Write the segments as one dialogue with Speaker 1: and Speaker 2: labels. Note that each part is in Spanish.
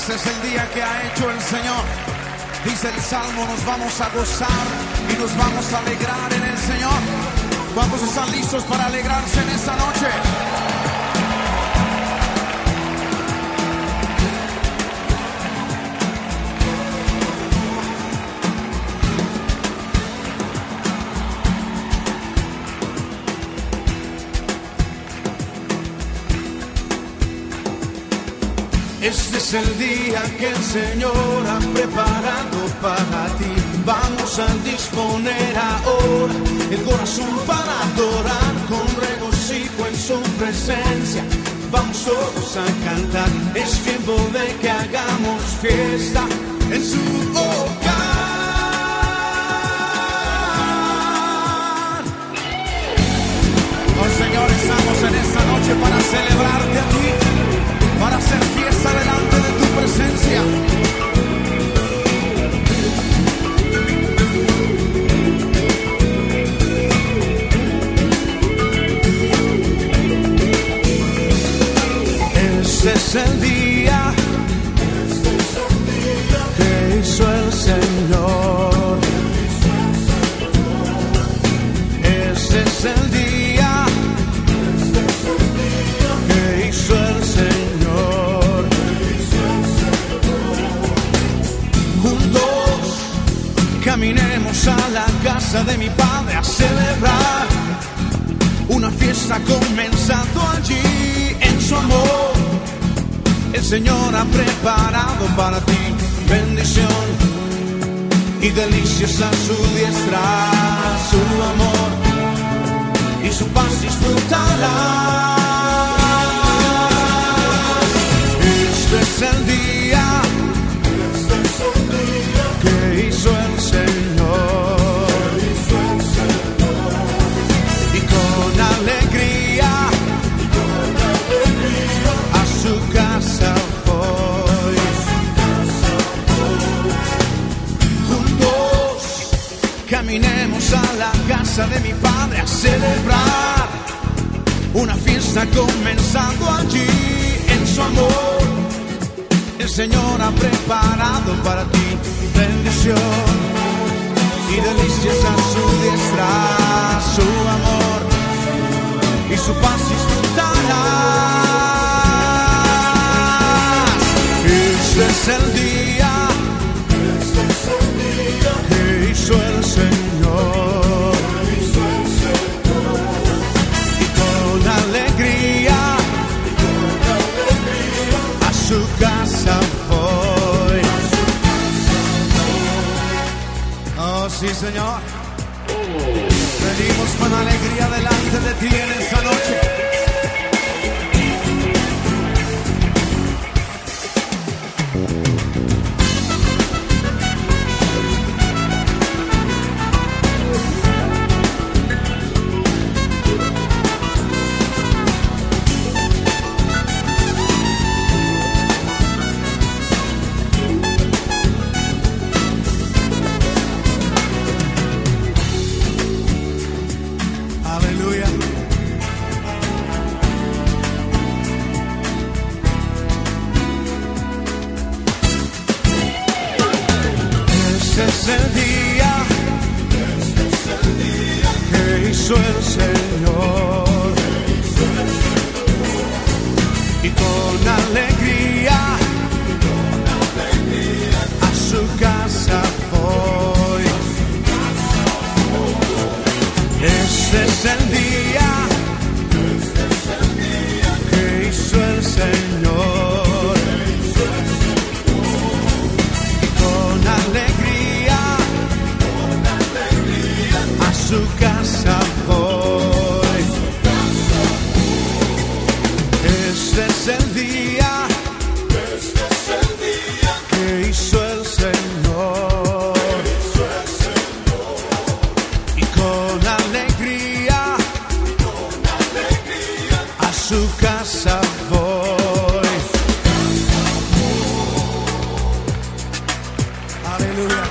Speaker 1: Este es el día que ha hecho el Señor. Dice el Salmo, nos vamos a gozar y nos vamos a alegrar en el Señor. ¿Cuántos están listos para alegrarse en esta noche? Este es el día que el Señor ha preparado para ti. Vamos a disponer ahora el corazón para adorar con regocijo en su presencia. Vamos todos a cantar, es tiempo de que hagamos fiesta en su hogar. Es el día que hizo el Señor. Este es el día que hizo el Señor. Juntos caminemos a la casa de mi Padre a celebrar una fiesta comenzando allí en su amor. Señor ha preparado para ti bendición y delicias a su diestra, su amor y su paz disfrutarás. Casa de mi Padre a celebrar una fiesta comenzando allí en su amor. El Señor ha preparado para ti bendición y delicias a su diestra, su amor y su paz disfrutarás. Este es el día sí, Señor. Venimos con alegría delante de ti en esta noche. Es el día que hizo el Señor su casa. Este es el día que hizo el Señor y con alegría a su casa voy. Aleluya.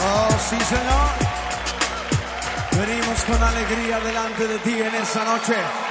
Speaker 1: Oh, Señor. Con alegría delante de ti en esta noche.